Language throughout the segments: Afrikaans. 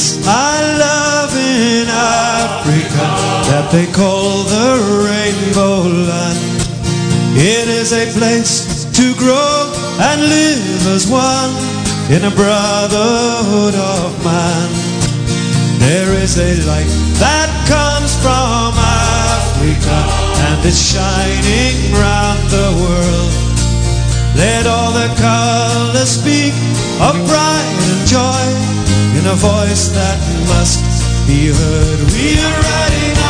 place I love in Africa that they call the Rainbow Land. It is a place to grow and live as one in a brotherhood of man. There is a light that comes from Africa and it's shining round the world. Let all the colors speak of pride and joy in a voice that must be heard. We are riding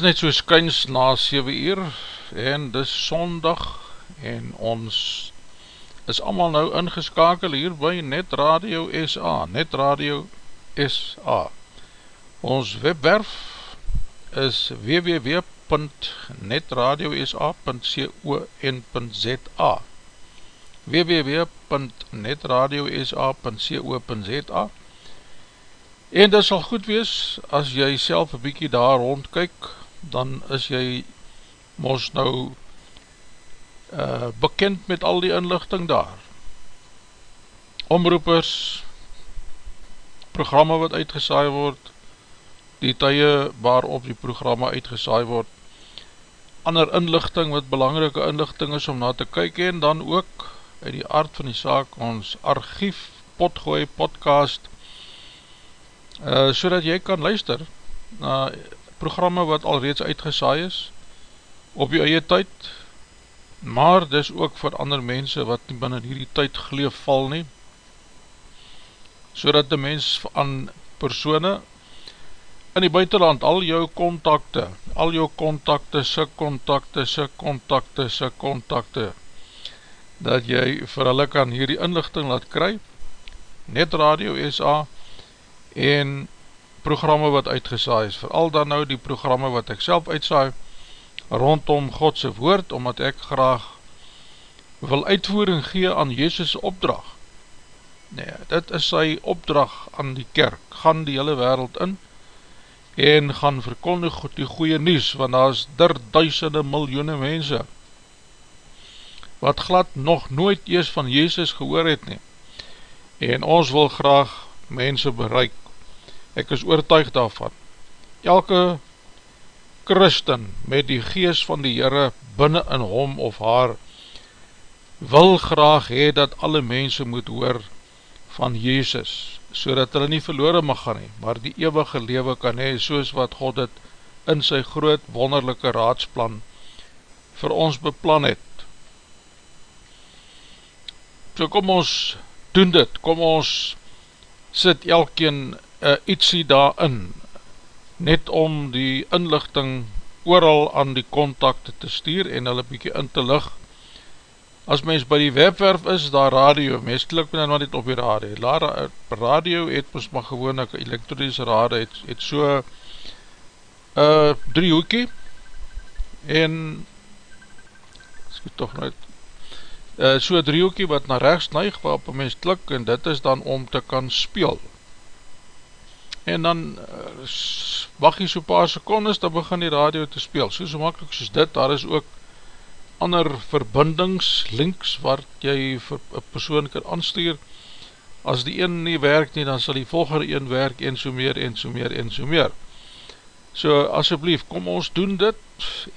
is net so skyns na 7 uur en dis sondag en ons is allemaal nou ingeskakel hier by Net Radio SA, Net Radio SA. Ons webwerf is www.netradiosa.co.za www.netradiosa.co.za En dit sal goed wees, as jy self een bykie daar rondkyk, dan is jy mos nou uh, bekend met al die inlichting daar. Omroepers, programme wat uitgesaai word, die tye waarop die programme uitgesaai word, ander inlichting wat belangrike inlichting is om na te kyk en dan ook uit die aard van die saak ons archief, potgooi, podcast, uh, so dat jy kan luister na programme wat alreeds uitgesaai is op jou eie tyd, maar dis ook vir ander mense wat nie binnen hierdie tyd geleef val nie, so dat die mens aan persone in die buitenland, al jou contacte, al jou contacte, sy contacte, sy contacte, sy contacte, dat jy vir hulle kan hierdie inlichting laat kry, net Radio SA, en programme wat uitgesaai is, vooral dan nou die programme wat ek self uitsaai, rondom Godse woord, omdat ek graag wil uitvoering gee aan Jezus' opdracht. Nee, dit is sy opdracht aan die kerk, gaan die hele wereld in, en gaan verkondig die goeie nies, want daar is der duisende miljoene mense, wat glad nog nooit ees van Jezus gehoor het nie, en ons wil graag mense bereik, ek is oortuig daarvan, elke christen met die gees van die Heere binnen in hom of haar, wil graag hee dat alle mense moet hoor van Jezus, so dat hulle nie verloren mag gaan nie, maar die eeuwige lewe kan hee, soos wat God het in sy groot wonderlijke raadsplan vir ons beplan het. So kom ons doen dit, kom ons sit elkeen uh, ietsie daarin, net om die inlichting ooral aan die contacte te stuur en hulle bykie in te lig. As mens by die webwerf is, daar radio, mens klik my nou net op die radio. La, radio het ons maar gewoon, ek elektronische radio het, het so uh, drie hoekie en toch nou uh, so drie hoekie wat na rechts neig waarop mens klik en dit is dan om te kan speel en dan uh, wacht jy so paar secondes, dan begin die radio te speel, so so makkelijk soos dit, daar is ook ander verbindings, links, waar jy vir een persoon kan aanstuur, as die een nie werk nie, dan sal die volgende een werk, en so meer, en so meer, en so meer. So, asjeblief, kom ons doen dit,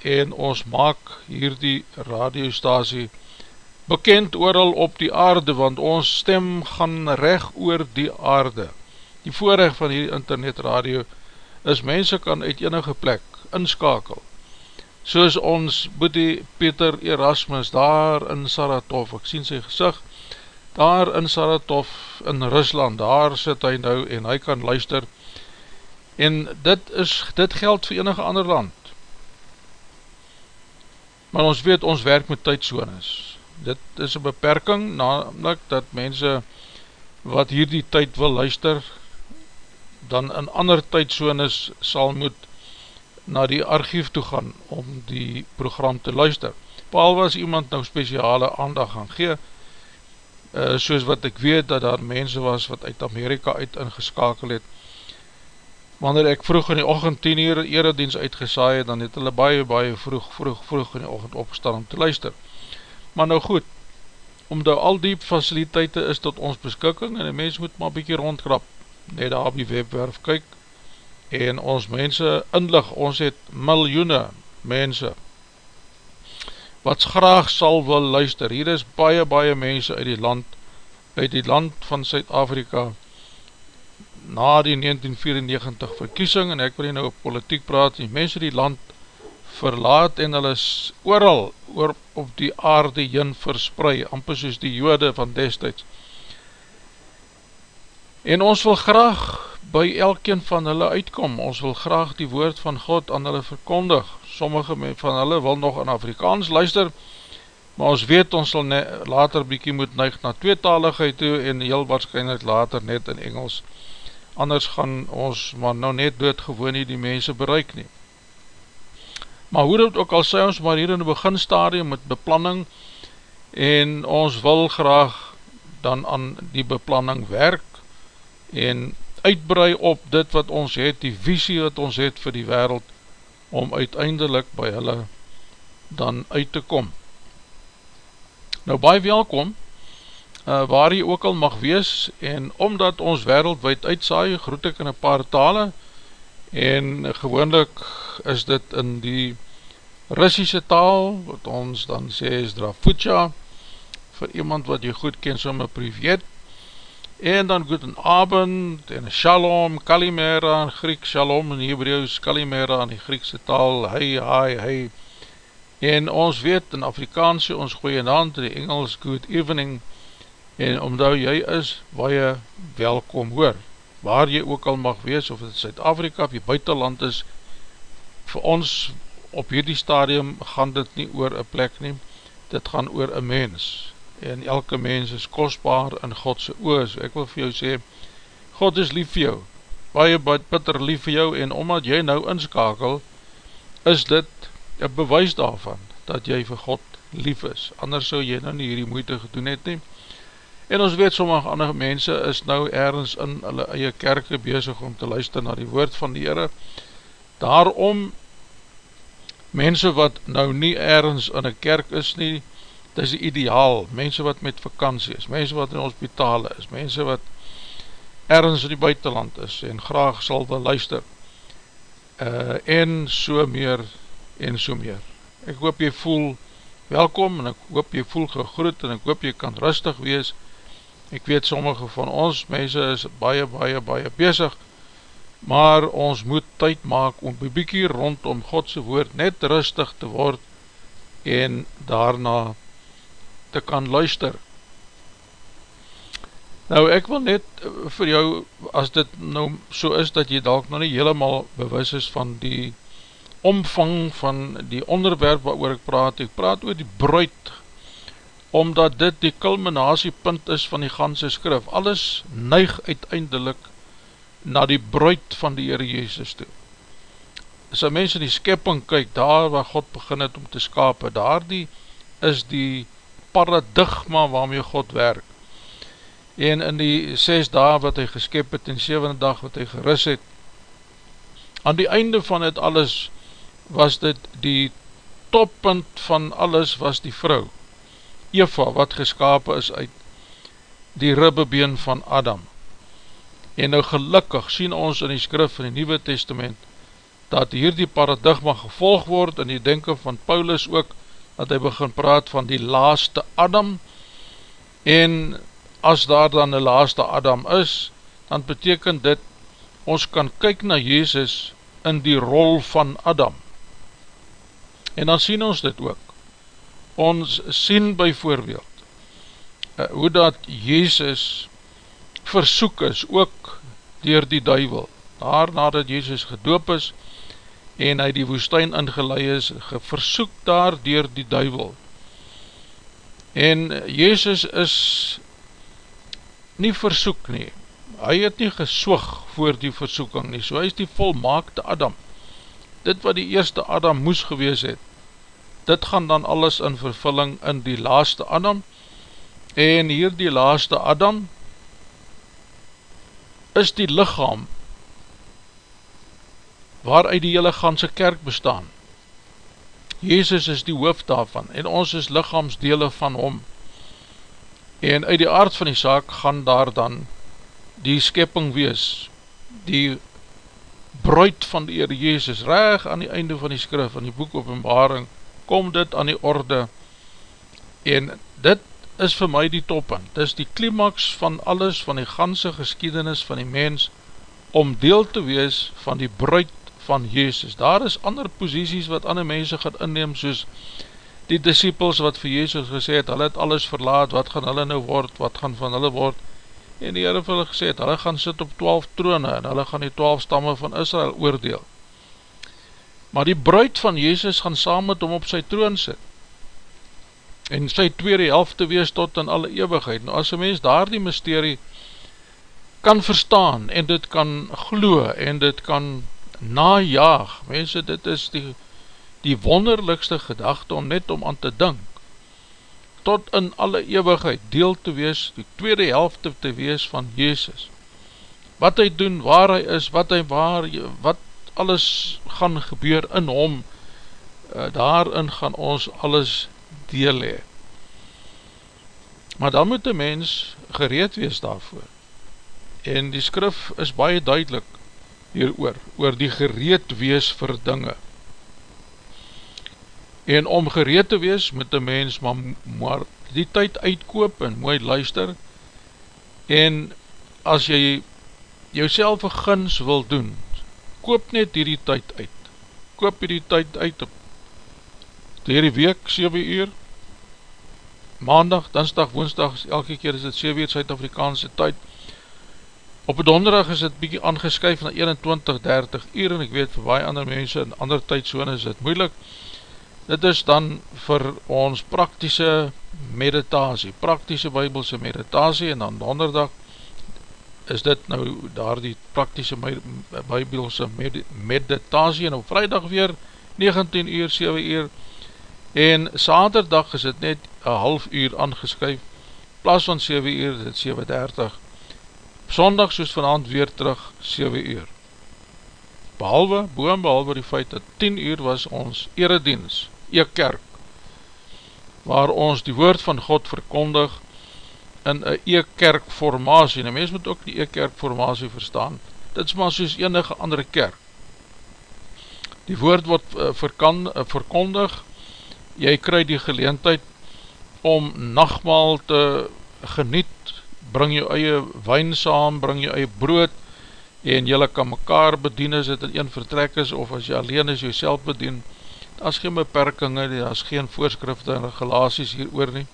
en ons maak hier die radiostasie bekend ooral op die aarde, want ons stem gaan recht oor die aarde. Die voorrecht van die internetradio is mense kan uit enige plek inskakel. Soos ons boete Peter Erasmus daar in Saratov, ek sien sy gezicht, daar in Saratov in Rusland, daar sit hy nou en hy kan luister. En dit, is, dit geld vir enige ander land. Maar ons weet, ons werk met tydsones. Dit is een beperking, namelijk dat mense wat hier die tyd wil luister, dan in ander tydsones sal moet na die archief toe gaan om die program te luister. Behalve as iemand nou speciale aandag gaan gee, uh, soos wat ek weet dat daar mense was wat uit Amerika uit ingeskakel het, wanneer ek vroeg in die ochend 10 uur eredienst uitgesaai het, dan het hulle baie, baie vroeg, vroeg, vroeg in die ochend opgestaan om te luister. Maar nou goed, omdat al die faciliteite is tot ons beskikking, en die mens moet maar bykie rondkrap, net daar op die webwerf kyk en ons mense inlig, ons het miljoene mense wat graag sal wil luister, hier is baie baie mense uit die land, uit die land van Suid-Afrika na die 1994 verkiesing en ek wil hier nou op politiek praat, die mense die land verlaat en hulle is ooral oor op die aarde jyn versprei, amper soos die jode van destijds En ons wil graag by elkeen van hulle uitkom, ons wil graag die woord van God aan hulle verkondig. Sommige van hulle wil nog in Afrikaans luister, maar ons weet ons sal later bykie moet neig na tweetaligheid toe en heel waarschijnlijk later net in Engels. Anders gaan ons maar nou net doodgewoon nie die mense bereik nie. Maar hoe dit ook al sê ons maar hier in die beginstadium met beplanning en ons wil graag dan aan die beplanning werk en uitbrei op dit wat ons het, die visie wat ons het vir die wereld, om uiteindelik by hulle dan uit te kom. Nou, baie welkom, uh, waar jy ook al mag wees, en omdat ons wereldwijd uitsaai, groet ek in een paar tale, en gewoonlik is dit in die Russische taal, wat ons dan sê is Drafutja, vir iemand wat jy goed ken, somme privet, en dan guten abend en shalom, kalimera in Griek, shalom in Hebrews, kalimera in die Griekse taal, hey, hi, hey, en ons weet in Afrikaanse ons goeie naam, in die Engels good evening, en omdat jy is, waar jy welkom hoor, waar jy ook al mag wees, of het Zuid-Afrika, of jy buitenland is, vir ons op hierdie stadium gaan dit nie oor een plek neem, dit gaan oor een mens, en elke mens is kostbaar in Godse oor, so ek wil vir jou sê, God is lief vir jou, baie bitter lief vir jou en omdat jy nou inskakel, is dit een bewys daarvan, dat jy vir God lief is, anders sou jy nou nie hierdie moeite gedoen het nie, en ons weet sommige andere mense is nou ergens in hulle eie kerke bezig om te luister na die woord van die Heere, daarom mense wat nou nie ergens in een kerk is nie, dit is ideaal, mense wat met vakantie is, mense wat in hospitale is, mense wat ergens in die buitenland is en graag sal wil luister uh, en so meer en so meer. Ek hoop jy voel welkom en ek hoop jy voel gegroet en ek hoop jy kan rustig wees. Ek weet sommige van ons mense is baie baie baie bezig maar ons moet tyd maak om bybiekie rondom Godse woord net rustig te word en daarna te kan luister. Nou ek wil net eh, vir jou, as dit nou so is dat jy dalk nog nie helemaal bewus is van die omvang van die onderwerp waar ek praat, ek praat oor die bruid, omdat dit die culminatiepunt is van die ganse skrif. Alles neig uiteindelik na die bruid van die Heere Jezus toe. As een mens in die skepping kyk, daar waar God begin het om te skapen, daar die is die paradigma waarmee God werk. En in die 6 dae wat hy geskep het, en 7 dag wat hy geris het, aan die einde van het alles, was dit die toppunt van alles was die vrou, Eva, wat geskapen is uit die ribbebeen van Adam. En nou gelukkig sien ons in die skrif van die Nieuwe Testament, dat hier die paradigma gevolg word, in die denken van Paulus ook, dat hy begin praat van die laaste Adam en as daar dan die laaste Adam is, dan beteken dit ons kan kyk na Jezus in die rol van Adam. En dan sien ons dit ook. Ons sien by voorbeeld uh, hoe dat Jezus versoek is ook dier die duivel. Daar nadat Jezus gedoop is, en hy die woestijn ingeleid is, geversoek daar dier die duivel. En Jezus is nie versoek nie, hy het nie geswig voor die versoeking nie, so hy is die volmaakte Adam. Dit wat die eerste Adam moes gewees het, dit gaan dan alles in vervulling in die laaste Adam, en hier die laaste Adam, is die lichaam waaruit die hele ganse kerk bestaan. Jezus is die hoofd daarvan en ons is lichaamsdele van hom. En uit die aard van die saak gaan daar dan die skepping wees, die bruid van die Heer Jezus, reg aan die einde van die skrif, van die boek openbaring, kom dit aan die orde en dit is vir my die toppen, dit is die klimaks van alles, van die ganse geskiedenis van die mens, om deel te wees van die bruid van Jezus. Daar is ander posities wat ander mense gaan inneem, soos die disciples wat vir Jezus gesê het, hulle het alles verlaat, wat gaan hulle nou word, wat gaan van hulle word, en die Heere vir hulle gesê het, hulle gaan sit op 12 trone, en hulle gaan die 12 stamme van Israel oordeel. Maar die bruid van Jezus gaan saam met hom op sy troon sit, en sy tweede helfte wees tot in alle eeuwigheid. Nou as een mens daar die mysterie kan verstaan, en dit kan glo, en dit kan najaag, mense, dit is die, die wonderlikste gedachte om net om aan te dink, tot in alle eeuwigheid deel te wees, die tweede helfte te wees van Jezus. Wat hy doen, waar hy is, wat hy waar, wat alles gaan gebeur in hom, uh, daarin gaan ons alles deel hee. Maar dan moet die mens gereed wees daarvoor. En die skrif is baie duidelik, hier oor, oor die gereed wees vir dinge. En om gereed te wees met die mens, maar, maar die tyd uitkoop en mooi luister, en as jy jouself een gins wil doen, koop net hierdie tyd uit. Koop hierdie tyd uit op hierdie week, 7 uur, maandag, dinsdag, woensdag, elke keer is het 7 uur Suid-Afrikaanse tyd, Op donderdag is het bykie aangeskyf na 21-30 uur en ek weet vir baie ander mense in ander tydzone is het moeilik. Dit is dan vir ons praktische meditasie, praktische bybelse meditasie en dan donderdag is dit nou daar die praktische bybelse meditasie en op vrijdag weer 19 uur, 7 uur en saterdag is dit net een half uur aangeskyf plaas van 7 uur, dit 7.30 sondag soos vanavond weer terug 7 uur. Behalwe, boem behalwe die feit dat 10 uur was ons eredienst, eek kerk waar ons die woord van God verkondig in een e-kerk formatie, en die mens moet ook die e-kerk formatie verstaan, dit is maar soos enige andere kerk. Die woord word uh, verkan, uh, verkondig, jy krij die geleentheid om nachtmaal te geniet, bring jou eie wijn saam, bring jou eie brood, en jylle kan mekaar bedien as dit in een vertrek is, of as jy alleen is, jy bedien, daar is geen beperkinge, daar is geen voorskrifte en regulaties hier oor nie,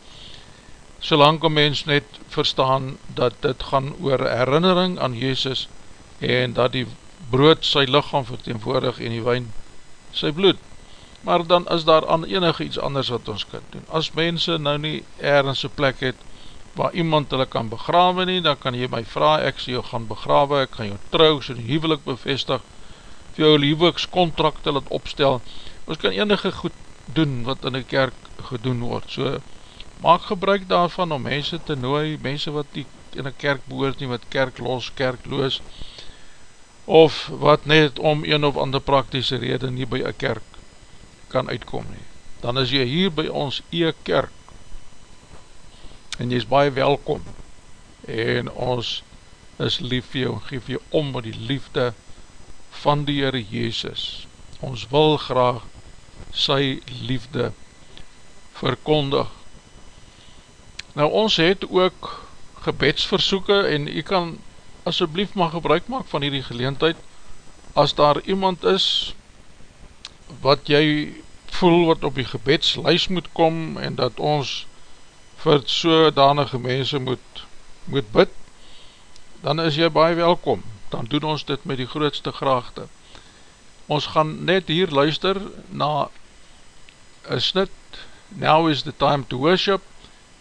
solang een mens net verstaan dat dit gaan oor herinnering aan Jezus en dat die brood sy lichaam verteenwoordig en die wijn sy bloed. Maar dan is daar aan enig iets anders wat ons kan doen. As mense nou nie ergens een plek het waar iemand hulle kan begrawe nie, dan kan jy my vraag, ek sê jou gaan begrawe, ek gaan jou trouw, so die huwelik bevestig, vir jou huwelikskontrakte laat opstel. Ons kan enige goed doen wat in die kerk gedoen word. So, maak gebruik daarvan om mense te nooi, mense wat die in een kerk behoort nie, wat kerk los, kerk loos, of wat net om een of ander praktische rede nie by een kerk kan uitkom nie. Dan is jy hier by ons ee kerk, en jy is baie welkom, en ons is lief vir jou, en geef jou om met die liefde van die Heere Jezus. Ons wil graag sy liefde verkondig, Nou ons het ook gebedsversoeken en jy kan asjeblief maar gebruik maak van hierdie geleentheid. As daar iemand is wat jy voel wat op die gebedslijs moet kom en dat ons vir sodanige mense moet, moet bid dan is jy baie welkom dan doen ons dit met die grootste graagte ons gaan net hier luister na een snit now is the time to worship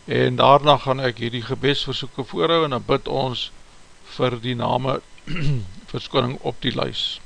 en daarna gaan ek hierdie gebesversoeken voorhou en dan bid ons vir die name verskoning op die luis.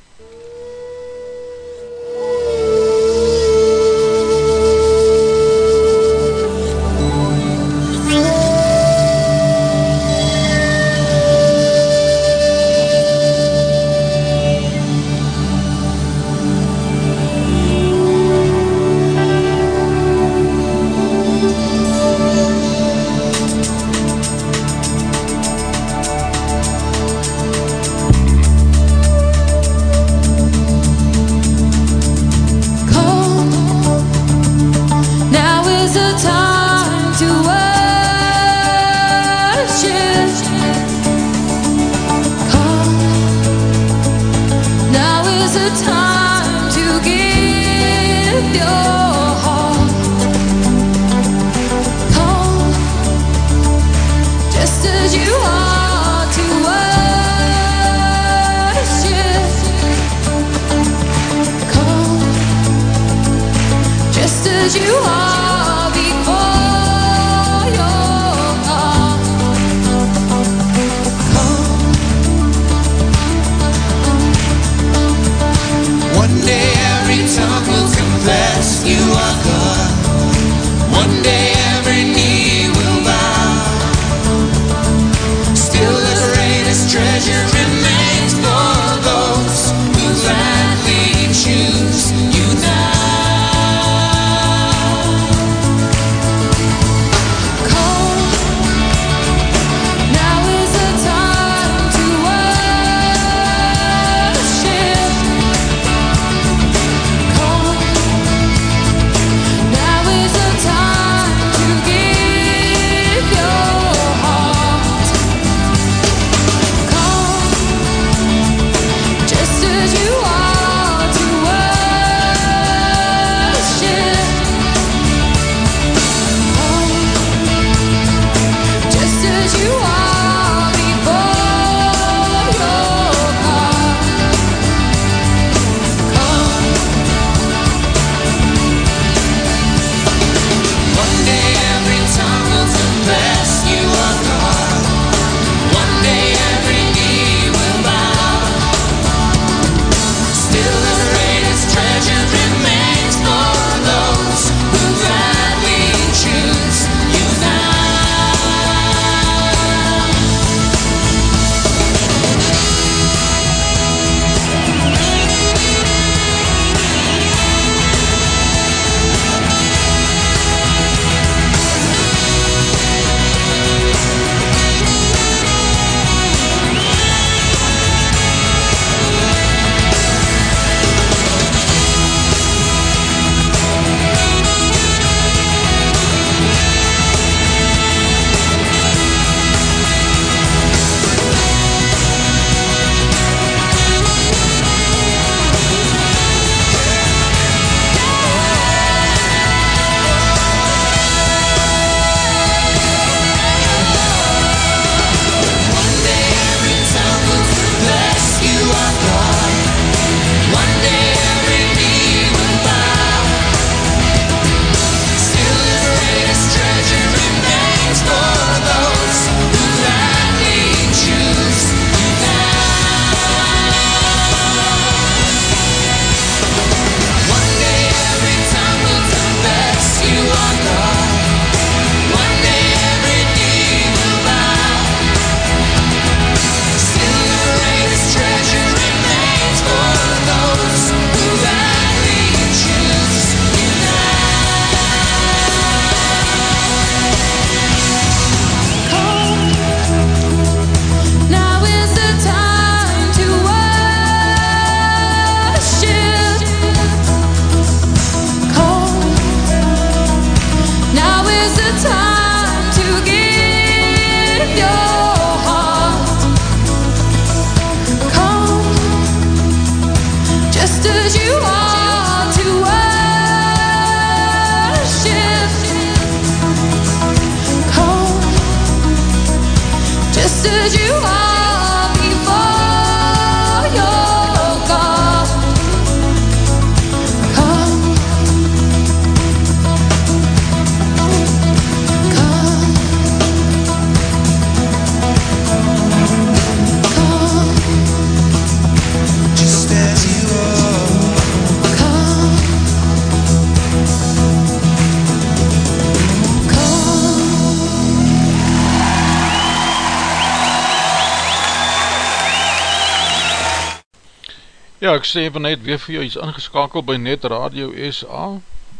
Sê van net weer vir jou, jy is ingeskakeld by Net Radio SA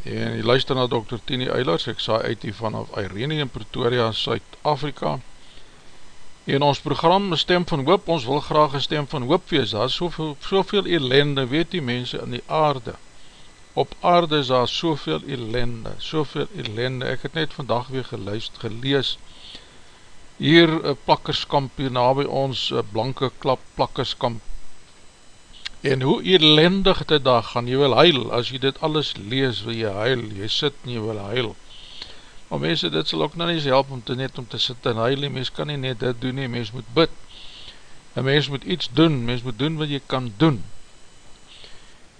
en jy luister na Dr. Tini Eilers, ek saai uit hier vanaf Irene in Pretoria, Suid-Afrika en ons program Stem van Hoop, ons wil graag een stem van hoop wees, daar is soveel, soveel ellende, weet die mense in die aarde op aarde is daar soveel ellende, soveel ellende, ek het net vandag weer geluist, gelees hier een plakkerskamp hier na by ons, een blanke klap plakkerskamp En hoe elendig dit daar gaan, jy wil huil, as jy dit alles lees, wil jy huil, jy sit en jy wil huil. Maar mense, dit sal ook nou nie help om te net om te sit en huil, mens kan nie net dit doen nie, mens moet bid. En mens moet iets doen, mens moet doen wat jy kan doen.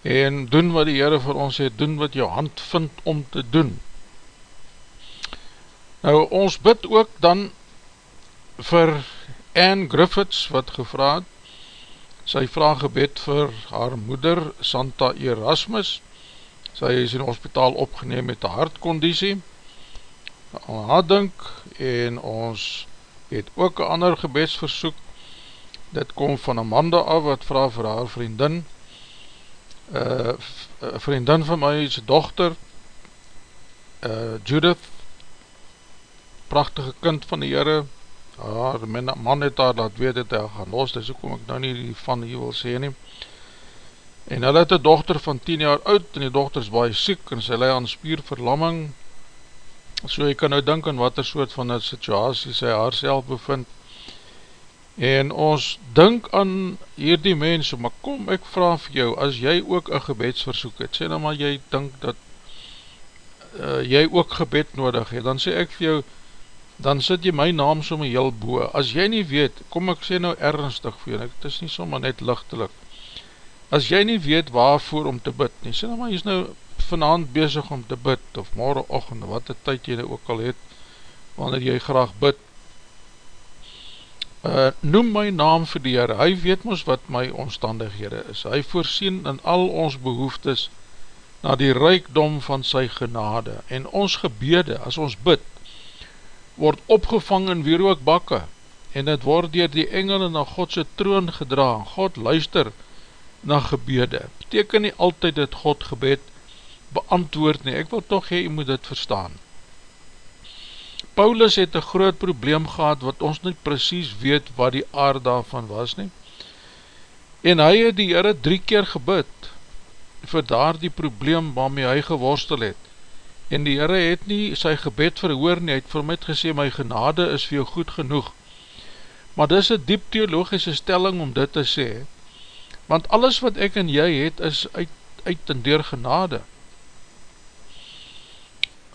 En doen wat die Heere vir ons sê, doen wat jou hand vind om te doen. Nou, ons bid ook dan vir Anne Griffiths, wat gevraad, sy vraag gebed vir haar moeder Santa Erasmus. Sy is in die hospitaal opgeneem met een hartkondisie. Aan haar dink en ons het ook een ander gebedsversoek. Dit kom van Amanda af wat vraag vir haar vriendin. Uh, vriendin van my is dochter uh, Judith. Prachtige kind van die Heere ja, man het haar laat weet het hy gaan los, dis ook kom ek nou nie van hier wil sê nie. En hy het een dochter van 10 jaar oud en die dochter is baie siek en sy lei aan spierverlamming. So jy kan nou dink aan wat er soort van een situasie sy haar self bevind. En ons dink aan hierdie mense, maar kom ek vraag vir jou, as jy ook een gebedsversoek het, sê nou maar jy dink dat uh, jy ook gebed nodig het, dan sê ek vir jou dan sit jy my naam somme heel boe. As jy nie weet, kom ek sê nou ernstig vir jy, het is nie somme net lichtelik. As jy nie weet waarvoor om te bid nie, sê nou maar, jy is nou vanavond bezig om te bid, of morgen ochend, wat die tyd jy nou ook al het, wanneer jy graag bid, uh, noem my naam vir die Heere, hy weet ons wat my omstandighede is, hy voorsien in al ons behoeftes, na die rijkdom van sy genade, en ons gebede, as ons bid, word opgevang in wierook bakke en het word dier die engele na Godse troon gedra God luister na gebede. Beteken nie altyd dat God gebed beantwoord nie, ek wil toch hee, jy moet dit verstaan. Paulus het een groot probleem gehad wat ons nie precies weet wat die aard daarvan was nie. En hy het die Heere drie keer gebid vir daar die probleem waarmee hy geworstel het en die Heere het nie sy gebed verhoor nie, het vir my gesê, my genade is vir jou goed genoeg, maar dis een diep theologische stelling om dit te sê, want alles wat ek en jy het, is uit, uit en door genade.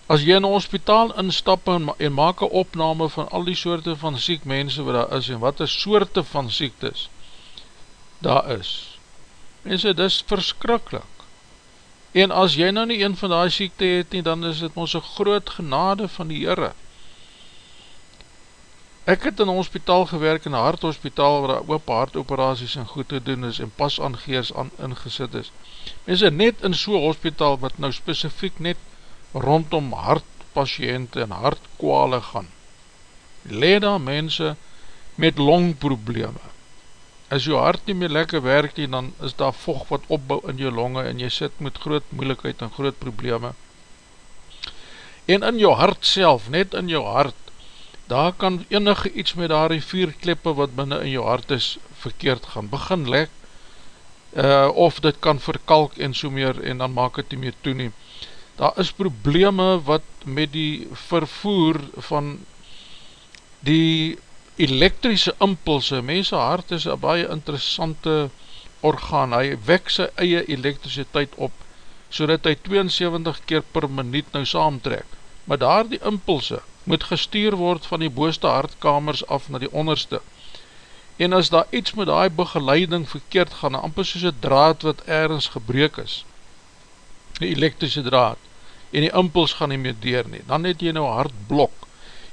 As jy in een hospitaal instap en, en maak een opname van al die soorte van siek mense wat daar is, en wat is soorte van siektes daar is, mense, dis verskrikkelijk, En as jy nou nie een van die siekte het nie, dan is dit ons een groot genade van die Heere. Ek het in hospitaal gewerk, in een harthospitaal, waar oop hartoperaties en goed te doen is, en pas aan geers aan ingesit is. Mense net in so'n hospitaal, wat nou specifiek net rondom hartpatiënte en hartkwale gaan. Leda mense met longprobleme as jou hart nie meer lekker werk nie, dan is daar vocht wat opbouw in jou longe en jy sit met groot moeilikheid en groot probleme. En in jou hart self, net in jou hart, daar kan enige iets met daar die vier klippe wat binnen in jou hart is verkeerd gaan, begin lek, uh, of dit kan verkalk en so meer, en dan maak het nie meer toe nie. Daar is probleme wat met die vervoer van die elektrische impulse, mense hart is een baie interessante orgaan, hy wek sy eie elektriciteit op, so dat hy 72 keer per minuut nou saamtrek, maar daar die impulse moet gestuur word van die booste hartkamers af na die onderste, en as daar iets met die begeleiding verkeerd gaan, amper soos een draad wat ergens gebreek is, die elektrische draad, en die impuls gaan nie meer deur nie, dan het jy nou hartblok,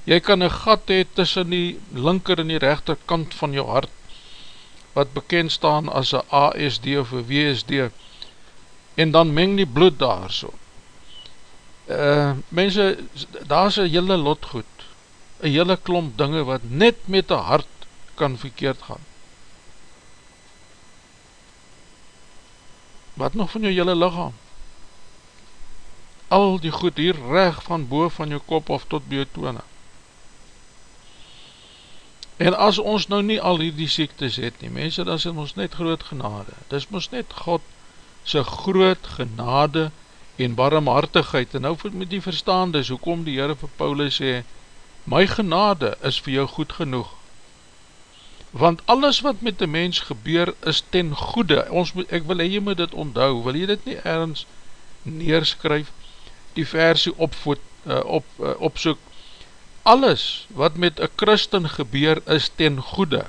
jy kan een gat hee tussen die linker en die rechter kant van jou hart, wat bekend staan as een ASD of een WSD, en dan meng die bloed daar so. Uh, mense, daar is een hele lot goed, een hele klomp dinge wat net met die hart kan verkeerd gaan. wat nog van jou jylle lichaam? Al die goed hier reg van boven van jou kop of tot by jou tone. En as ons nou nie al hierdie siektes het nie, mense, dan is ons net groot genade. Dis ons net God sy groot genade en barmhartigheid. En nou moet die verstaan, dis hoekom die Heere vir Paulus sê, my genade is vir jou goed genoeg. Want alles wat met die mens gebeur is ten goede. Ons moet, ek wil jy moet dit onthou, wil jy dit nie ergens neerskryf, die versie opvoed, uh, op, uh, opsoek, alles wat met een christen gebeur is ten goede.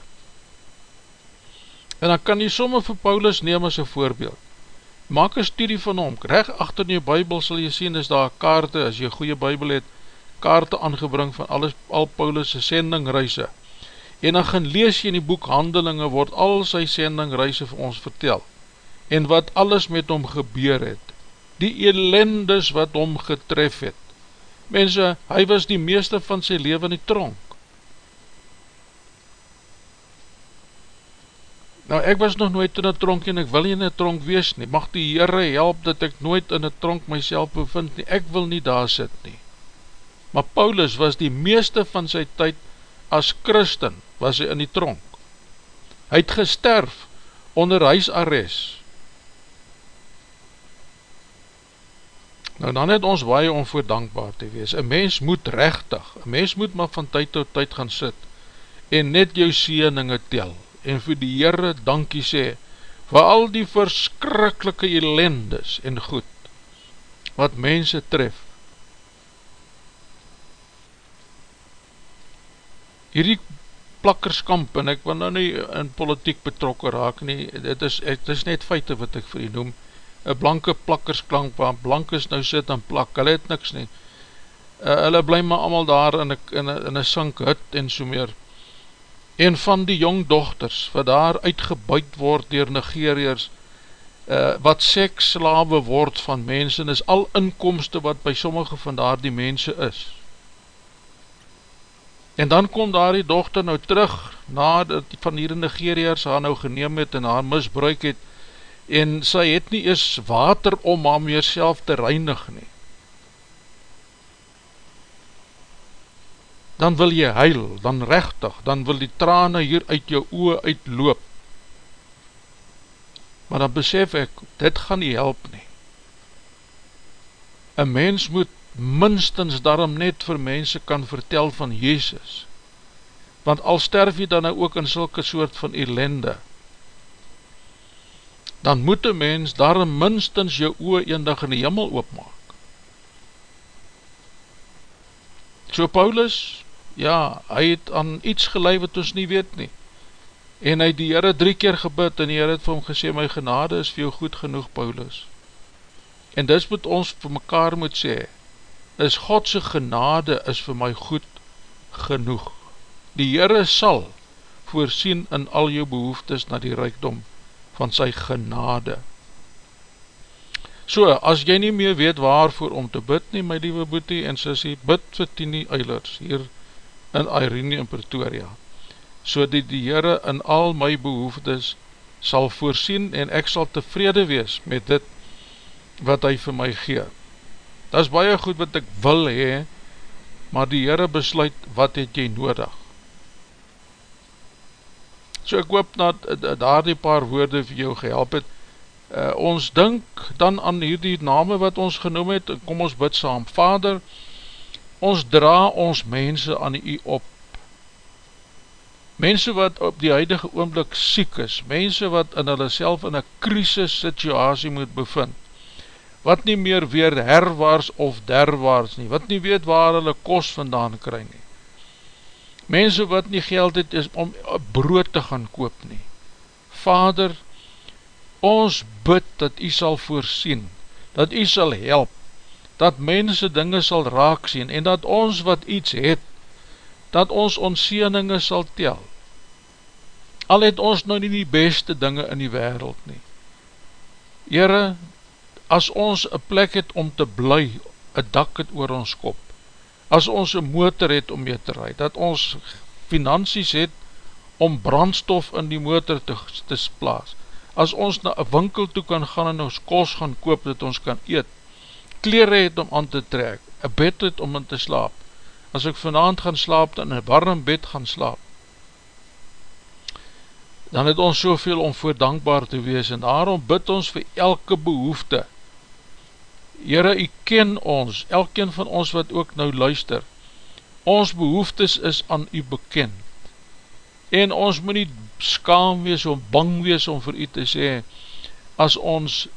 En dan kan jy somme vir Paulus neem as een voorbeeld. Maak een studie van hom, recht achter in jou bybel sal jy sien, is daar kaarte, as jy goeie bybel het, kaarte aangebring van alles, al Paulus' sendingreise. En dan gaan lees jy in die boek Handelinge, word al sy sendingreise vir ons vertel. En wat alles met hom gebeur het. Die elendes wat hom getref het. Mense, hy was die meeste van sy leven in die tronk. Nou, ek was nog nooit in een tronk en ek wil nie in een tronk wees nie. Mag die Heere help dat ek nooit in een tronk myself bevind nie. Ek wil nie daar sit nie. Maar Paulus was die meeste van sy tyd as christen, was hy in die tronk. Hy het gesterf onder huisarrest. Nou dan het ons baie om voor dankbaar te wees. Een mens moet rechtig, een mens moet maar van tyd tot tyd gaan sit en net jou sieninge tel en vir die Heere dankie sê vir al die verskrikkelike elendes en goed wat mense tref. Hierdie plakkerskamp en ek wil nou nie in politiek betrokken raak nie, dit is, dit is net feite wat ek vir u noem, een blanke plakkersklank waar blankes nou sit en plak, hulle het niks nie. Uh, hulle bly maar allemaal daar in een sink hut en so meer. En van die jong dochters wat daar uitgebuid word door Nigeriërs, uh, wat seksslawe word van mense, is al inkomste wat by sommige van daar die mense is. En dan kom daar die dochter nou terug, na dat van hier in Nigeriërs haar nou geneem het en haar misbruik het, en sy het nie eers water om haar meer self te reinig nie. Dan wil jy huil, dan rechtig, dan wil die trane hier uit jou oe uitloop. Maar dan besef ek, dit gaan nie help nie. Een mens moet minstens daarom net vir mense kan vertel van Jezus. Want al sterf jy dan nou ook in sulke soort van ellende, dan moet een mens daar minstens jou oor een dag in die jimmel oopmaak. So Paulus, ja, hy het aan iets gelei wat ons nie weet nie. En hy die Heere drie keer gebid en die Heere het vir hom gesê, my genade is vir jou goed genoeg, Paulus. En dis moet ons vir mekaar moet sê, is Godse genade is vir my goed genoeg. Die Heere sal voorsien in al jou behoeftes na die rijkdom van sy genade. So, as jy nie meer weet waarvoor om te bid nie, my liewe boetie en sissie, bid vir Tini Eilers hier in Irene in Pretoria, so die die Heere in al my behoeftes sal voorsien en ek sal tevrede wees met dit wat hy vir my gee. Dat is baie goed wat ek wil hee, maar die Heere besluit wat het jy nodig. So ek hoop dat daar die paar woorde vir jou gehelp het. Uh, ons dink dan aan hierdie name wat ons genoem het, kom ons bid saam. Vader, ons dra ons mense aan u op. Mense wat op die huidige oomblik siek is, mense wat in hulle self in een krisis situasie moet bevind, wat nie meer weer herwaars of derwaars nie, wat nie weet waar hulle kos vandaan kry nie mense wat nie geld het is om brood te gaan koop nie. Vader, ons bid dat u sal voorsien, dat u sal help, dat mense dinge sal raak sien, en dat ons wat iets het, dat ons ontseeninge sal tel. Al het ons nou nie die beste dinge in die wereld nie. Heere, as ons een plek het om te bly, een dak het oor ons kop, as ons een motor het om mee te rijd, dat ons finansies het om brandstof in die motor te, te plaas, as ons na een winkel toe kan gaan en ons kos gaan koop, dat ons kan eet, kleren het om aan te trek, een bed het om in te slaap, as ek vanavond gaan slaap, dan in een warm bed gaan slaap, dan het ons soveel om voor dankbaar te wees, en daarom bid ons vir elke behoefte, Heere, u ken ons, elkeen van ons wat ook nou luister, ons behoeftes is aan u bekend, en ons moet nie skaam wees, of bang wees om vir u te sê, as ons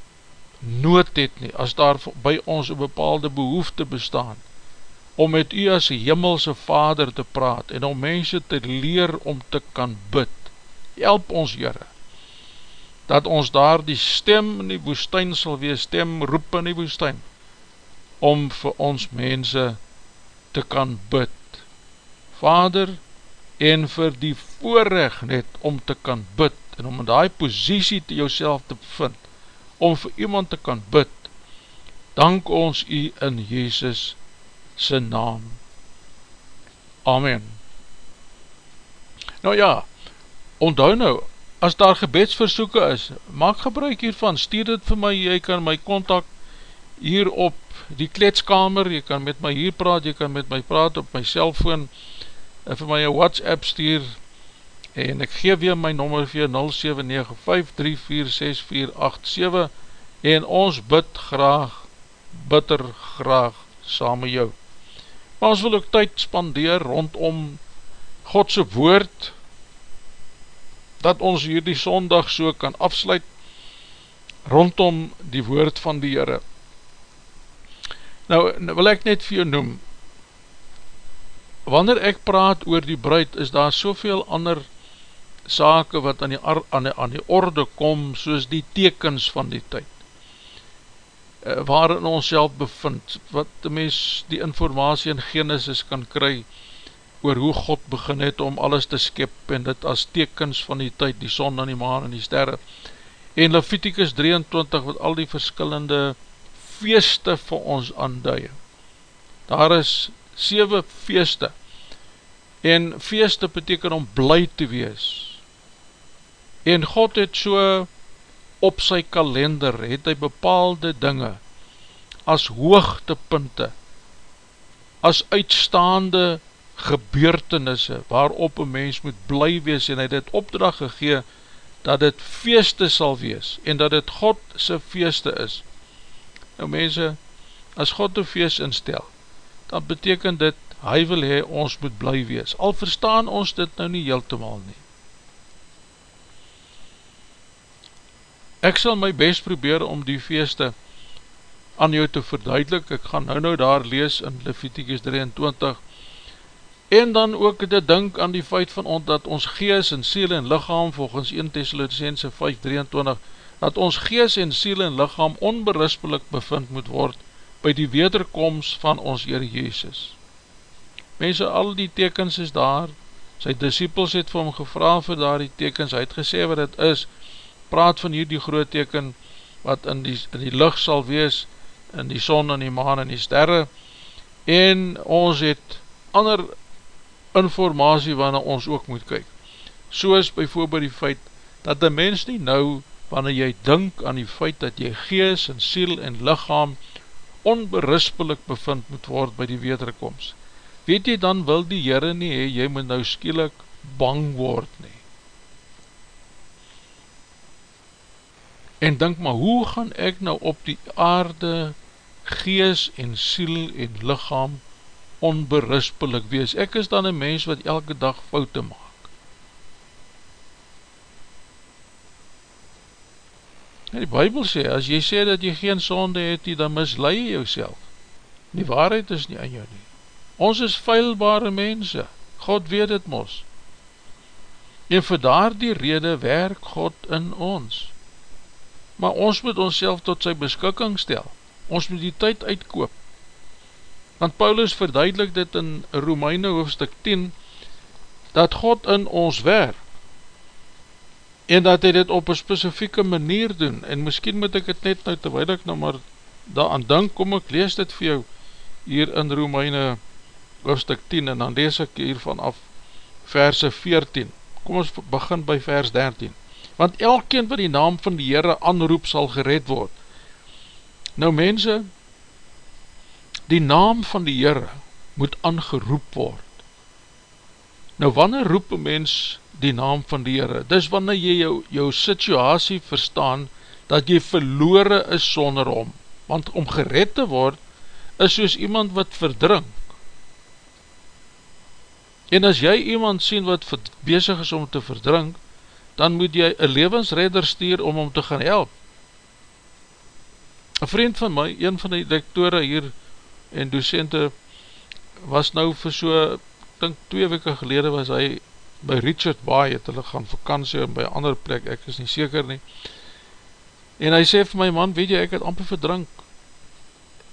nood het nie, as daar by ons een bepaalde behoefte bestaan, om met u as jimmelse vader te praat, en om mense te leer om te kan bid, help ons Heere, dat ons daar die stem in die woestijn sal wees, stem roep in die woestijn, om vir ons mense te kan bid. Vader, en vir die voorrecht net om te kan bid, en om in die posiesie te jouself te bevind, om vir iemand te kan bid, dank ons u in Jezus sy naam. Amen. Nou ja, onthou nou, as daar gebedsversoeken is, maak gebruik hiervan, stuur dit vir my, jy kan my contact hier op die kletskamer, jy kan met my hier praat, jy kan met my praat op my cellfoon, en vir my een WhatsApp stuur, en ek geef weer my nommer vir 0795346487, en ons bid graag, bidder graag, saam met jou. Maar ons wil ook tyd spandeer rondom Godse woord, dat ons hier die sondag so kan afsluit rondom die woord van die Heere. Nou, nou wil ek net vir jou noem, wanneer ek praat oor die bruid, is daar soveel ander sake wat aan die, aan die, aan die orde kom, soos die tekens van die tyd, eh, waarin ons self bevind, wat die mens die informatie in Genesis kan kry, oor hoe God begin het om alles te skep en dit as tekens van die tyd, die son en die maan en die sterre. En Leviticus 23 wat al die verskillende feeste vir ons aanduie. Daar is 7 feeste en feeste beteken om bly te wees. En God het so op sy kalender, het hy bepaalde dinge as hoogtepunte, as uitstaande gebeurtenisse waarop een mens moet bly wees en hy het opdracht gegee dat het feeste sal wees en dat het Godse feeste is. Nou mense, as God een feest instel, dan beteken dit, hy wil hy ons moet bly wees. Al verstaan ons dit nou nie heeltemaal nie. Ek sal my best probeer om die feeste aan jou te verduidelik. Ek gaan nou nou daar lees in Leviticus 23 En dan ook te dink aan die feit van ons, dat ons gees en siel en lichaam, volgens 1 Thessalonicense 5:23, dat ons gees en siel en lichaam onberispelik bevind moet word by die wederkomst van ons Heer Jezus. Mense, al die tekens is daar, sy disciples het vir hom gevra vir daar die tekens, hy het gesê wat het is, praat van hier die groot teken, wat in die, in die licht sal wees, in die son en die maan en die sterre, en ons het ander informatie waarna ons ook moet kyk. Soos bijvoorbeeld die feit, dat die mens nie nou, wanneer jy dink aan die feit dat jy gees en siel en lichaam onberispelik bevind moet word by die wederkomst. Weet jy, dan wil die Heere nie, he, jy moet nou skielik bang word nie. En denk maar, hoe gaan ek nou op die aarde gees en siel en lichaam onberispelik wees. Ek is dan een mens wat elke dag foute maak. En die Bijbel sê, as jy sê dat jy geen sonde het nie, dan mislui jy jouself. Die waarheid is nie aan jou nie. Ons is feilbare mense. God weet het mos. En vir daar die rede werk God in ons. Maar ons moet ons tot sy beskikking stel. Ons moet die tyd uitkoop want Paulus verduidelik dit in Romeine hoofdstuk 10, dat God in ons werk, en dat hy dit op een specifieke manier doen, en miskien moet ek het net nou, terwijl ek nou maar daaraan denk, kom ek lees dit vir jou, hier in Romeine hoofdstuk 10, en dan lees ek hier vanaf verse 14, kom ons begin by vers 13, want elkeen wat die naam van die Heere aanroep sal gered word. Nou mense, die naam van die Heere moet aangeroep word. Nou wanneer roep een mens die naam van die Heere? Dis wanneer jy jou, jou situasie verstaan, dat jy verloore is sonder om. Want om gered te word, is soos iemand wat verdrink. En as jy iemand sien wat bezig is om te verdrink, dan moet jy een levensredder stuur om om te gaan help. Een vriend van my, een van die lektore hier en docente, was nou vir so, dink twee weke gelede was hy by Richard Bay, het hulle gaan vakantie en by ander plek, ek is nie seker nie. En hy sê vir my man, weet jy, ek het amper verdrink.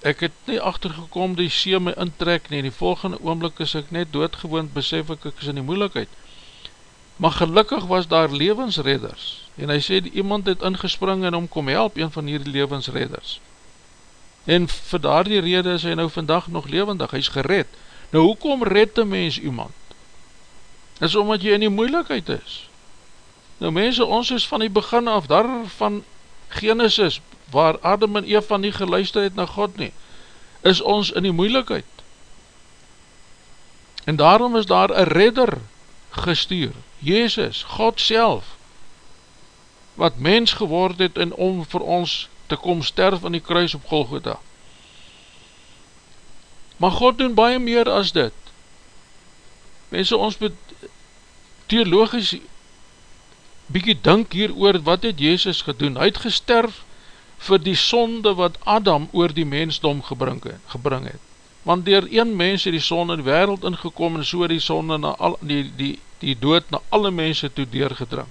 Ek het nie achtergekom die see my intrek nie, die volgende oomblik is ek net doodgewoond, besef ek, ek is in die moeilikheid. Maar gelukkig was daar levensredders En hy sê, iemand het ingespring en om kom help, een van hierdie levensredders En vir daar die rede is hy nou vandag nog levendig, hy is gered. Nou hoekom red die mens iemand? Is omdat jy in die moeilikheid is. Nou mense, ons is van die begin af, daar van Genesis Waar Adam en Eva nie geluister het na God nie Is ons in die moeilikheid. En daarom is daar een redder gestuur, Jezus, God self, wat mens geword het en om vir ons te kom sterf in die kruis op Golgotha. Maar God doen baie meer as dit. Mense, ons moet theologisch bykie dink hier oor wat het Jezus gedoen. Hy het gesterf vir die sonde wat Adam oor die mensdom gebring het want dier een mens het die son in die wereld ingekom en so die son na al, die, die, die dood na alle mense toe deurgedring.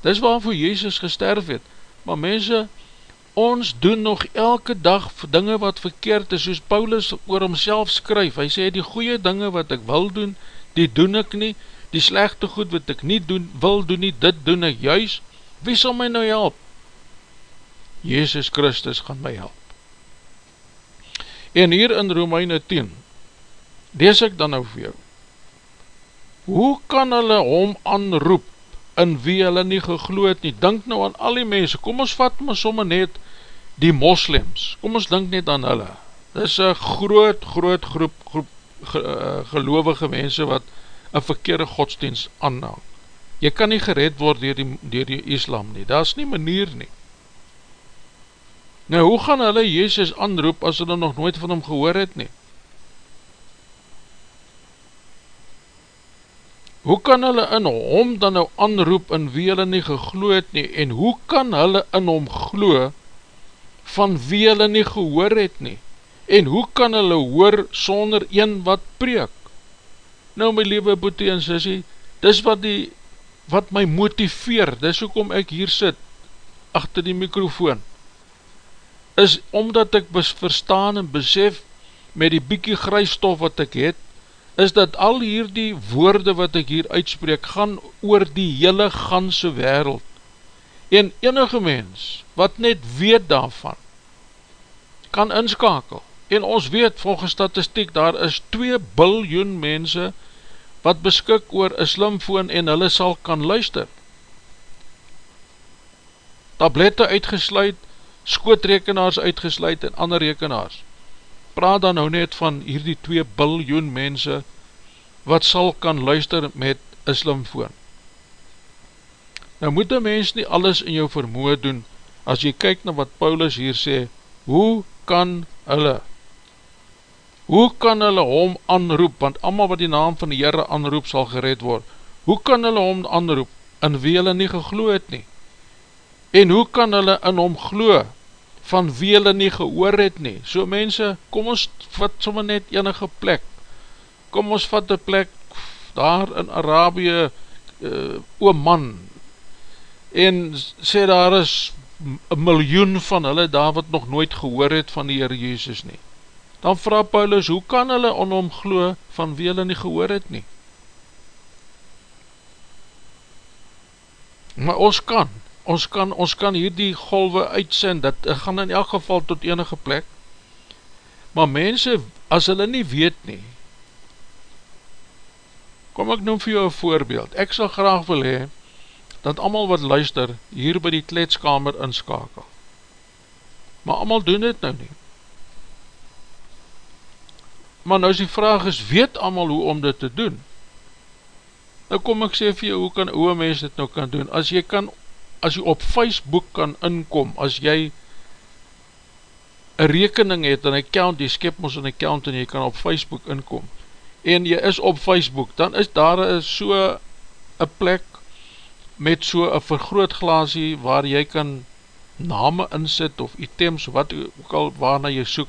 Dis waarvoor Jezus gesterf het, maar mense, ons doen nog elke dag dinge wat verkeerd is, soos Paulus oor homself skryf, hy sê die goeie dinge wat ek wil doen, die doen ek nie, die slechte goed wat ek nie doen, wil doen nie, dit doen ek juist, wie sal my nou help? Jezus Christus gaan my help. En hier in Romeine 10, lees ek dan nou vir jou, hoe kan hulle hom aanroep, in wie hulle nie gegloed nie, dink nou aan al die mense, kom ons vat maar somme net die moslims, kom ons dink net aan hulle, dit is een groot, groot groep, groep ge, uh, gelovige mense, wat een verkeerde godsdienst aanhang, jy kan nie gered word dier die, dier die islam nie, daar is nie manier nie, Nou, hoe gaan hulle Jezus aanroep as hulle nog nooit van hom gehoor het nie? Hoe kan hulle in hom dan nou aanroep in wie hulle nie gegloed nie? En hoe kan hulle in hom glo van wie hulle nie gehoor het nie? En hoe kan hulle hoor sonder een wat preek? Nou my liewe boete en sissie, dis wat die wat my motiveer, dis hoekom ek hier sit, achter die microfoon, is omdat ek verstaan en besef met die bykie grijstof wat ek het, is dat al hier die woorde wat ek hier uitspreek, gaan oor die hele ganse wereld. En enige mens, wat net weet daarvan, kan inskakel. En ons weet, volgens statistiek, daar is 2 biljoen mense, wat beskik oor een slimfoon en hulle sal kan luister. Tablette uitgesluit, skootrekenaars uitgesluit en ander rekenaars. Praat dan nou net van hierdie 2 biljoen mense wat sal kan luister met islamfoon. Nou moet een mens nie alles in jou vermoe doen as jy kyk na wat Paulus hier sê, hoe kan hulle, hoe kan hulle hom aanroep, want allemaal wat die naam van die Heere aanroep sal gered word, hoe kan hulle hom aanroep, in wie hulle nie gegloe het nie, en hoe kan hulle in hom gloe, van wie hulle nie gehoor het nie. So mense, kom ons vat sommer net enige plek. Kom ons vat die plek daar in Arabië, uh, Oman, en sê daar is een miljoen van hulle daar wat nog nooit gehoor het van die Heer Jezus nie. Dan vraag Paulus, hoe kan hulle on hom glo van wie hulle nie gehoor het nie? Maar ons kan, ons kan, ons kan hierdie golwe uitsend, dat gaan in elk geval tot enige plek, maar mense, as hulle nie weet nie, Kom ek noem vir jou een voorbeeld. Ek sal graag wil hee, dat allemaal wat luister, hier by die kletskamer inskakel. Maar allemaal doen dit nou nie. Maar nou is die vraag is, weet allemaal hoe om dit te doen? Nou kom ek sê vir jou, hoe kan ouwe mens dit nou kan doen? As jy kan, as jy op Facebook kan inkom, as jy een rekening het, en account, jy skep ons een account, en jy kan op Facebook inkom, en jy is op Facebook, dan is daar so een plek met so een vergrootglasie waar jy kan name insit of items, wat ook al waarna jy soek,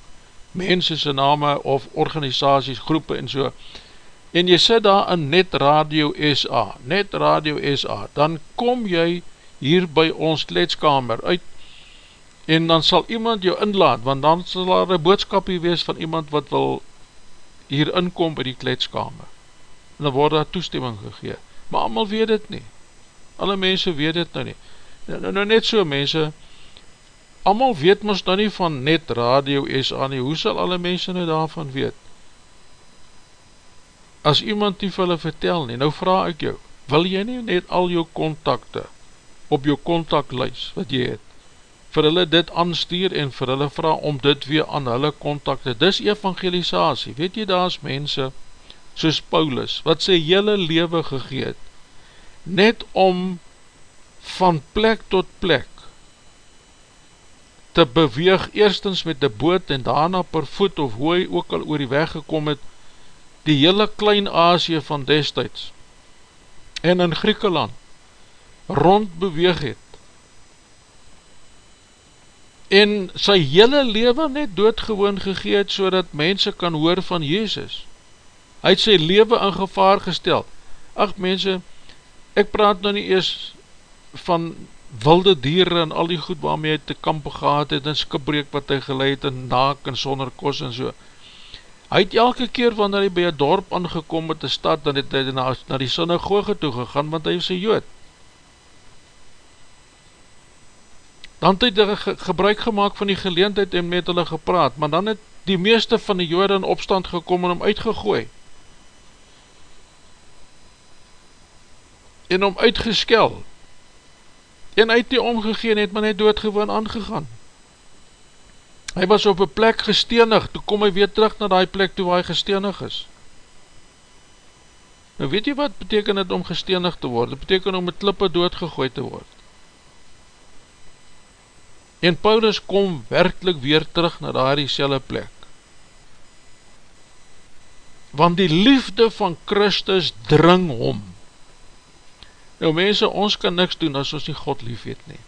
mensense name of organisaties, groepe en so, en jy sit daar in Net Radio SA, Net Radio SA, dan kom jy hier by ons kletskamer uit, en dan sal iemand jou inlaat, want dan sal daar een boodskapie wees van iemand wat wil hier inkom by die kletskamer, en dan word daar toestemming gegeen, maar allemaal weet het nie, alle mense weet het nou nie, nou, nou, nou net so mense, allemaal weet ons nou nie van net radio SA nie, hoe sal alle mense nou daarvan weet, as iemand die vir hulle vertel nie, nou vraag ek jou, wil jy nie net al jou contacte, op jou contactlijst wat jy het, vir hulle dit aanstuur en vir hulle vraag om dit weer aan hulle contacte. Dis evangelisatie. Weet jy, daar is mense soos Paulus, wat sy hele leven gegeet, net om van plek tot plek te beweeg, eerstens met die boot en daarna per voet of hy ook al oor die weg gekom het, die hele klein Asie van destijds en in Griekeland rond beweeg het en sy hele leven net doodgewoon gegeet so dat mense kan hoor van Jezus. Hy het sy leven in gevaar gestel. Ach mense, ek praat nou nie eers van wilde dieren en al die goed waarmee hy te kampen gehad het en skibreek wat hy geleid en naak en sonder kos en so. Hy het elke keer wanneer hy by een dorp aangekom met die stad, dan het hy na, na die synagoge toe gegaan, want hy is een jood. Dan het hy ge gebruik gemaakt van die geleentheid en met hulle gepraat, maar dan het die meeste van die jode in opstand gekom en om uitgegooi, en om uitgeskel, en uit die omgegeen het men hy doodgewoon aangegaan. Hy was op een plek gestenig, toe kom hy weer terug na die plek toe waar hy gestenig is. Nou weet jy wat beteken het om gestenig te word? Het beteken om met klippe doodgegooid te word. En Paulus kom werkelijk weer terug na daar die selle plek. Want die liefde van Christus dring om. Nou mense, ons kan niks doen as ons nie God lief het nie.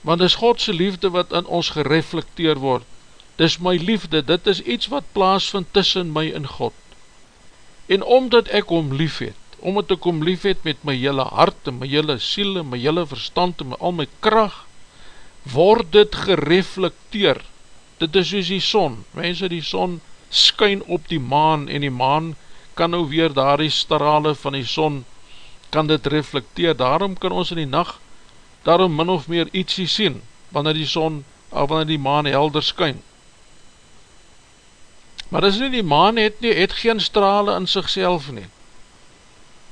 Want is Godse liefde wat in ons gereflecteer word. Dis my liefde, dit is iets wat plaas vind tussen my en God. En omdat ek om lief het, omdat ek om lief het met my hele hart en my hele siel en my hele verstand en my, al my kracht, word dit gereflecteer. Dit is soos die son. Mense, die son skyn op die maan en die maan kan nou weer daar die strale van die son kan dit reflecteer. Daarom kan ons in die nacht daarom min of meer ietsie sien wanneer die son, of wanneer die maan helder skyn. Maar as nie die maan het nie, het geen strale in sigself nie.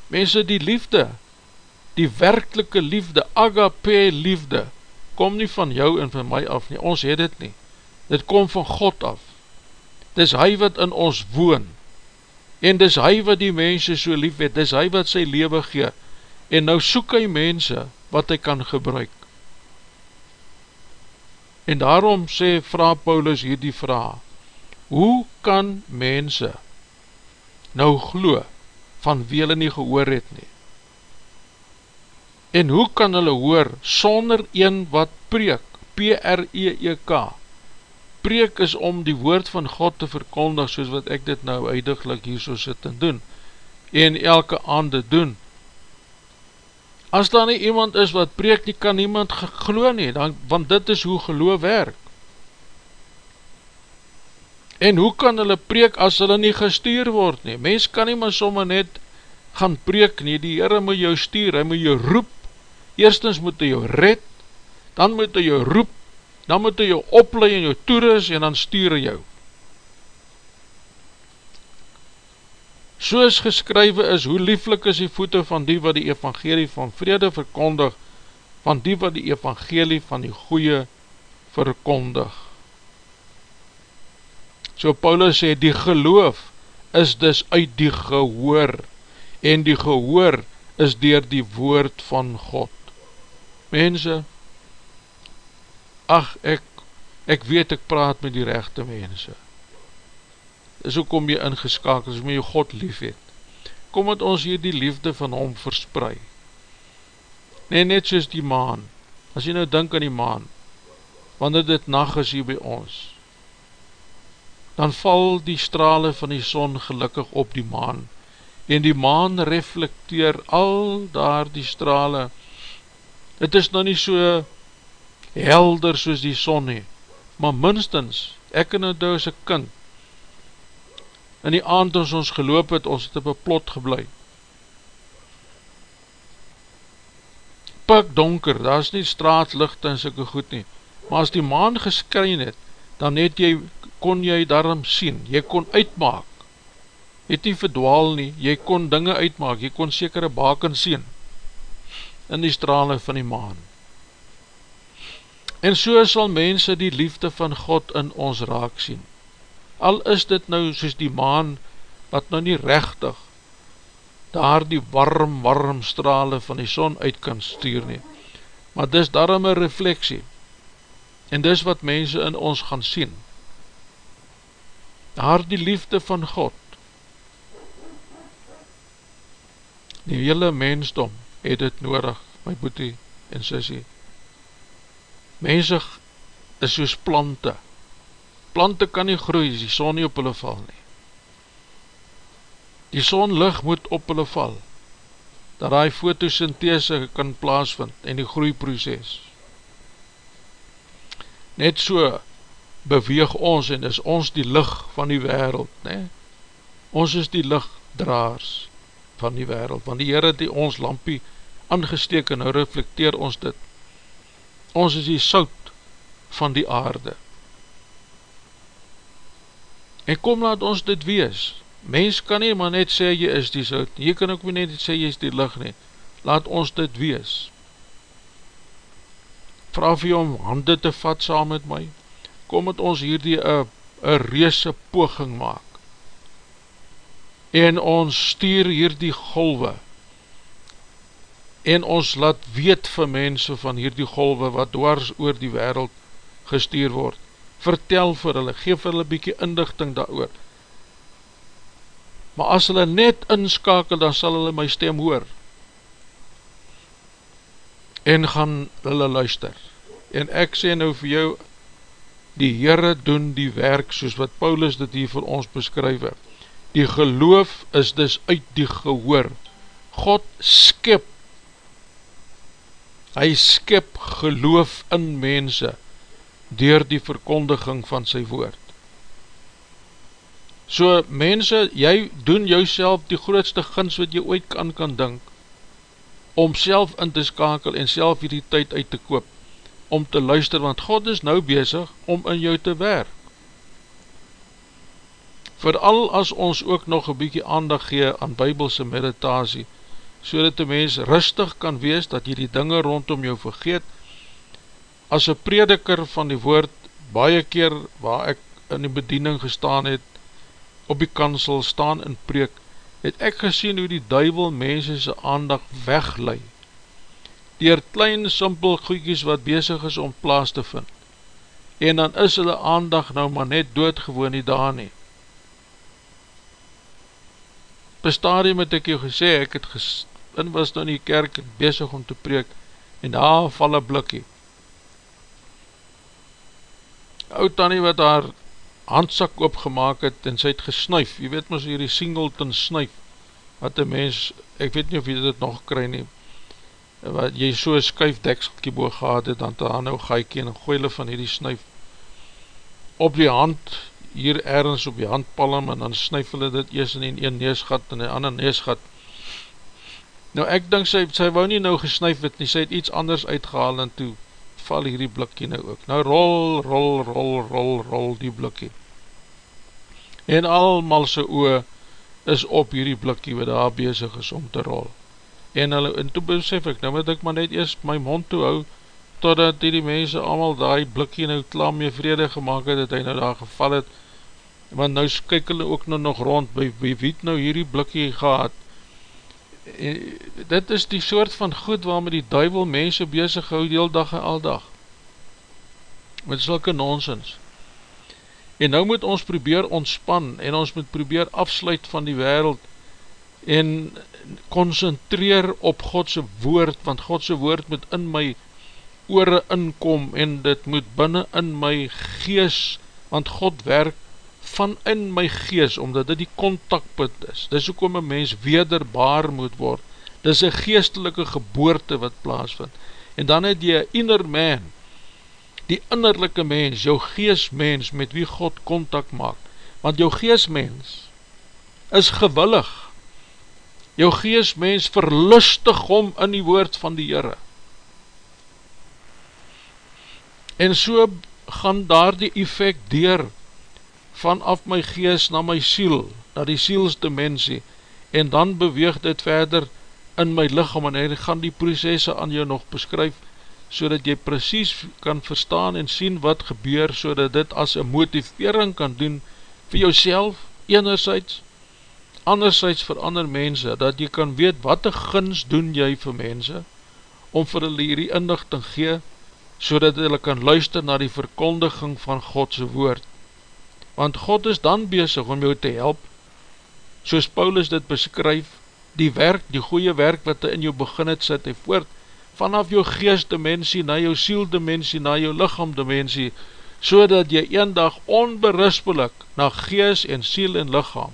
Mense, die liefde, die werkelike liefde, agape liefde, kom nie van jou en van my af nie, ons het dit nie, dit kom van God af, dis hy wat in ons woon, en dis hy wat die mense so lief het, dis hy wat sy leven gee, en nou soek hy mense wat hy kan gebruik. En daarom sê, vraag Paulus hier die vraag, hoe kan mense nou glo, van wie hulle nie gehoor het nie, En hoe kan hulle hoor sonder een wat preek, P-R-E-E-K? Preek is om die woord van God te verkondig soos wat ek dit nou eindiglik hier so sit en doen en elke aande doen. As daar nie iemand is wat preek nie, kan niemand glo nie, dan, want dit is hoe geloof werk. En hoe kan hulle preek as hulle nie gestuur word nie? Mens kan nie maar sommer net gaan preek nie, die Heere moet jou stuur, hy moet jou roep, Eerstens moet hy jou red, dan moet hy jou roep, dan moet hy jou opleid en jou toeris en dan stuur hy jou. Soos geskrywe is, hoe lieflik is die voete van die wat die evangelie van vrede verkondig, van die wat die evangelie van die goeie verkondig. So Paulus sê, die geloof is dus uit die gehoor, en die gehoor is dier die woord van God. Mense, ach, ek, ek weet ek praat met die rechte mense. Dis ook om jy ingeskakeld, as my jy God lief het. Kom met ons hier die liefde van hom versprei. Nee, net soos die maan, as jy nou denk aan die maan, wanneer dit nacht is hier by ons, dan val die strale van die son gelukkig op die maan, en die maan reflecteer al daar die strale, het is nou nie so helder soos die son nie, maar minstens, ek en het as een kind, in die aand ons ons geloop het, ons het op een plot geblei, pik donker, daar is nie straatlicht en soke goed nie, maar as die maan geskryn het, dan het jy, kon jy daarom sien, jy kon uitmaak, het nie verdwaal nie, jy kon dinge uitmaak, jy kon sekere baken sien, in die strale van die maan. En so sal mense die liefde van God in ons raak sien. Al is dit nou soos die maan, wat nou nie rechtig, daar die warm, warm strale van die son uit kan stuur nie. Maar dis daarom een refleksie, en dis wat mense in ons gaan sien. Daar die liefde van God, die hele mensdom het het nodig, my boete en sissie. Mense is soos plante. Plante kan nie groei as die son nie op hulle val nie. Die sonlig moet op hulle val, dat die fotosynthese kan plaasvind en die groeiproces. Net so beweeg ons en is ons die licht van die wereld, ne? Ons is die lichtdraars van die wereld, want die Heere die ons lampie aangesteek en nou reflecteer ons dit. Ons is die soud van die aarde. En kom laat ons dit wees. Mens kan nie maar net sê jy is die soud, jy kan ook net sê jy is die licht nie. Laat ons dit wees. Vraag vir jy om hande te vat saam met my. Kom met ons hierdie een reese poging maak en ons stuur hier die golwe. En ons laat weet vir mense van hier die golwe wat dwars oor die wereld gestuur word. Vertel vir hulle, geef hulle bykie indigting daar oor maar as hulle net inskakel dan sal hulle my stem hoor. En gaan hulle luister. En ek sê nou vir jou die Heere doen die werk soos wat Paulus dit hier vir ons beskryf het Die geloof is dus uit die gehoor. God skip, hy skip geloof in mense, dier die verkondiging van sy woord. So mense, jy doen jou die grootste gins wat jy ooit kan kan dink, om self in te skakel en self hierdie tyd uit te koop, om te luister, want God is nou bezig om in jou te werk vooral as ons ook nog een bykie aandag gee aan bybelse meditasie, so dat die mens rustig kan wees, dat jy die dinge rondom jou vergeet, as een prediker van die woord, baie keer waar ek in die bediening gestaan het, op die kansel staan in preek, het ek gesien hoe die duivel mense sy aandag wegleid, dier klein simpel goeikies wat bezig is om plaas te vind, en dan is hulle aandag nou maar net doodgewoon nie daar nie, bestadium het ek jou gesê, ek het in was nou in die kerk bezig om te preek, en daar val een blikkie. Oud Tanny wat haar handsak opgemaak het, en sy het gesnuif, jy weet mys hier die singleton snuif, wat die mens, ek weet nie of jy dit nog kry nie, wat jy so skuifdekselkie boog gehad het, dan te aan nou gaikie, en gooi hulle van hierdie snuif, op die hand, hier ergens op die handpalm en dan snuif hulle dit eers in die een neesgat en die ander neesgat. Nou ek dink sy, sy wou nie nou gesnuif het nie, sy het iets anders uitgehaal en toe val hierdie blikkie nou ook. Nou rol, rol, rol, rol, rol die blikkie. En almal sy oe is op hierdie blikkie wat daar bezig is om te rol. En, hulle, en toe besef ek, nou moet ek maar net eerst my mond toe hou, totdat die mense allemaal die blikkie nou klaar mee vrede gemaakt het, dat hy nou daar geval het, want nou kyk hulle ook nou nog rond, by, by wie het nou hierdie blikkie gehad, en, dit is die soort van goed waarmee die duivel mense bezig hou die dag en al dag, met sulke nonsens, en nou moet ons probeer ontspan, en ons moet probeer afsluit van die wereld, en concentreer op Godse woord, want Godse woord moet in my oore inkom en dit moet binnen in my gees, want God werk van in my gees, omdat dit die contactpunt is. Dis ook om een mens wederbaar moet word. Dis een geestelike geboorte wat plaasvind. En dan het jy inner man, die innerlijke mens, jou geestmens met wie God contact maak. Want jou geestmens is gewillig. Jou geestmens verlustig om in die woord van die Heere. En so gaan daar die effect deur vanaf my gees na my siel, na die sielsdimensie, en dan beweeg dit verder in my lichaam, en hy gaan die processe aan jou nog beskryf, so dat jy precies kan verstaan en sien wat gebeur, so dat dit as een motivering kan doen vir jouself, enerzijds, anderzijds vir ander mense, dat jy kan weet wat een gins doen jy vir mense, om vir hulle hierdie inlichting gee, so dat hulle kan luister na die verkondiging van Godse woord. Want God is dan bezig om jou te help, soos Paulus dit beskryf, die werk, die goeie werk wat hy in jou begin het, sit hy voort, vanaf jou geestdimensie, na jou sieldimensie, na jou lichaamdimensie, so dat jy een dag onberispelik na geest en siel en lichaam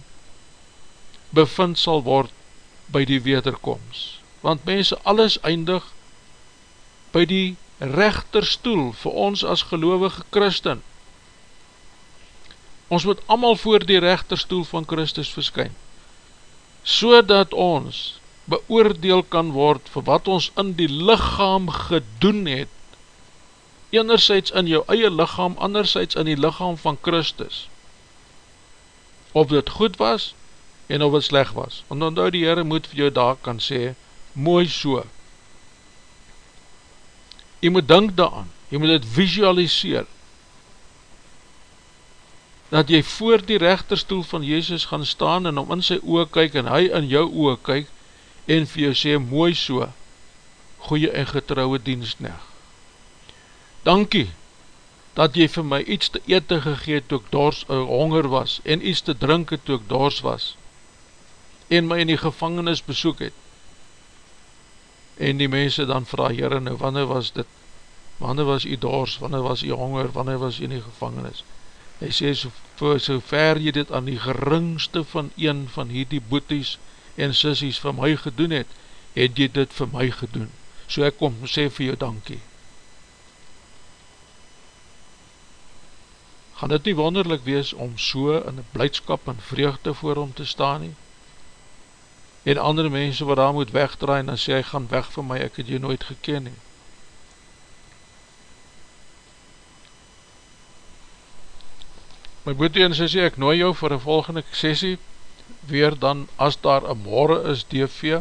bevind sal word by die wederkomst. Want mense, alles eindig by die rechterstoel vir ons as gelovige Christen. Ons moet allemaal voor die rechterstoel van Christus verskyn, so dat ons beoordeel kan word vir wat ons in die lichaam gedoen het, enerzijds in jou eie lichaam, anderzijds in die lichaam van Christus, of dit goed was, en of het sleg was, want dan die Heere moet vir jou daar kan sê, mooi so, jy moet denk daaraan, jy moet het visualiseer, dat jy voor die rechterstoel van Jezus gaan staan en om in sy oog kyk en hy in jou oog kyk en vir jou sê, mooi so, goeie en getrouwe dienstneg. Dankie, dat jy vir my iets te ete gegeet toe ek dors, uh, honger was en iets te drinken toe ek dors was en my in die gevangenis besoek het en die mense dan vraag, Heere, nou, wanneer was dit, wanneer was u dors, wanneer was u honger, wanneer was u in die gevangenis? Hy sê, so, so ver jy dit aan die geringste van een van hierdie boeties en sissies vir my gedoen het, het jy dit vir my gedoen. So ek kom, sê vir jou dankie. Gaan dit nie wonderlik wees om so in blijdskap en vreugde voor om te staan nie? En andere mense wat daar moet wegdraai en dan sê hy, gaan weg van my, ek het jy nooit geken nie. My boete en sê, ek nooi jou vir die volgende sessie, weer dan, as daar een morgen is, DV,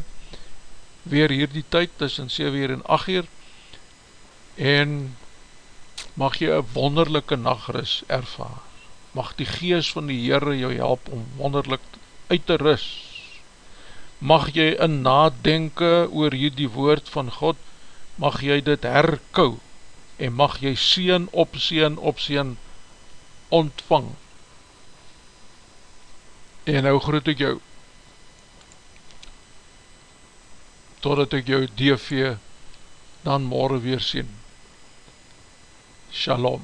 weer hier die tyd, tussen 7 uur en 8 uur, en mag jy een wonderlijke nachtris ervaar. Mag die gees van die Heere jou help om wonderlik uit te rust, mag jy in nadenke oor hierdie woord van God, mag jy dit herkou, en mag jy sien op sien op sien ontvang. En nou groet ek jou, totdat ek jou DV dan morgen weer sien. Shalom.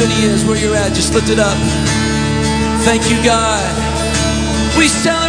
good he is where you're at. Just lift it up. Thank you, God. We shout.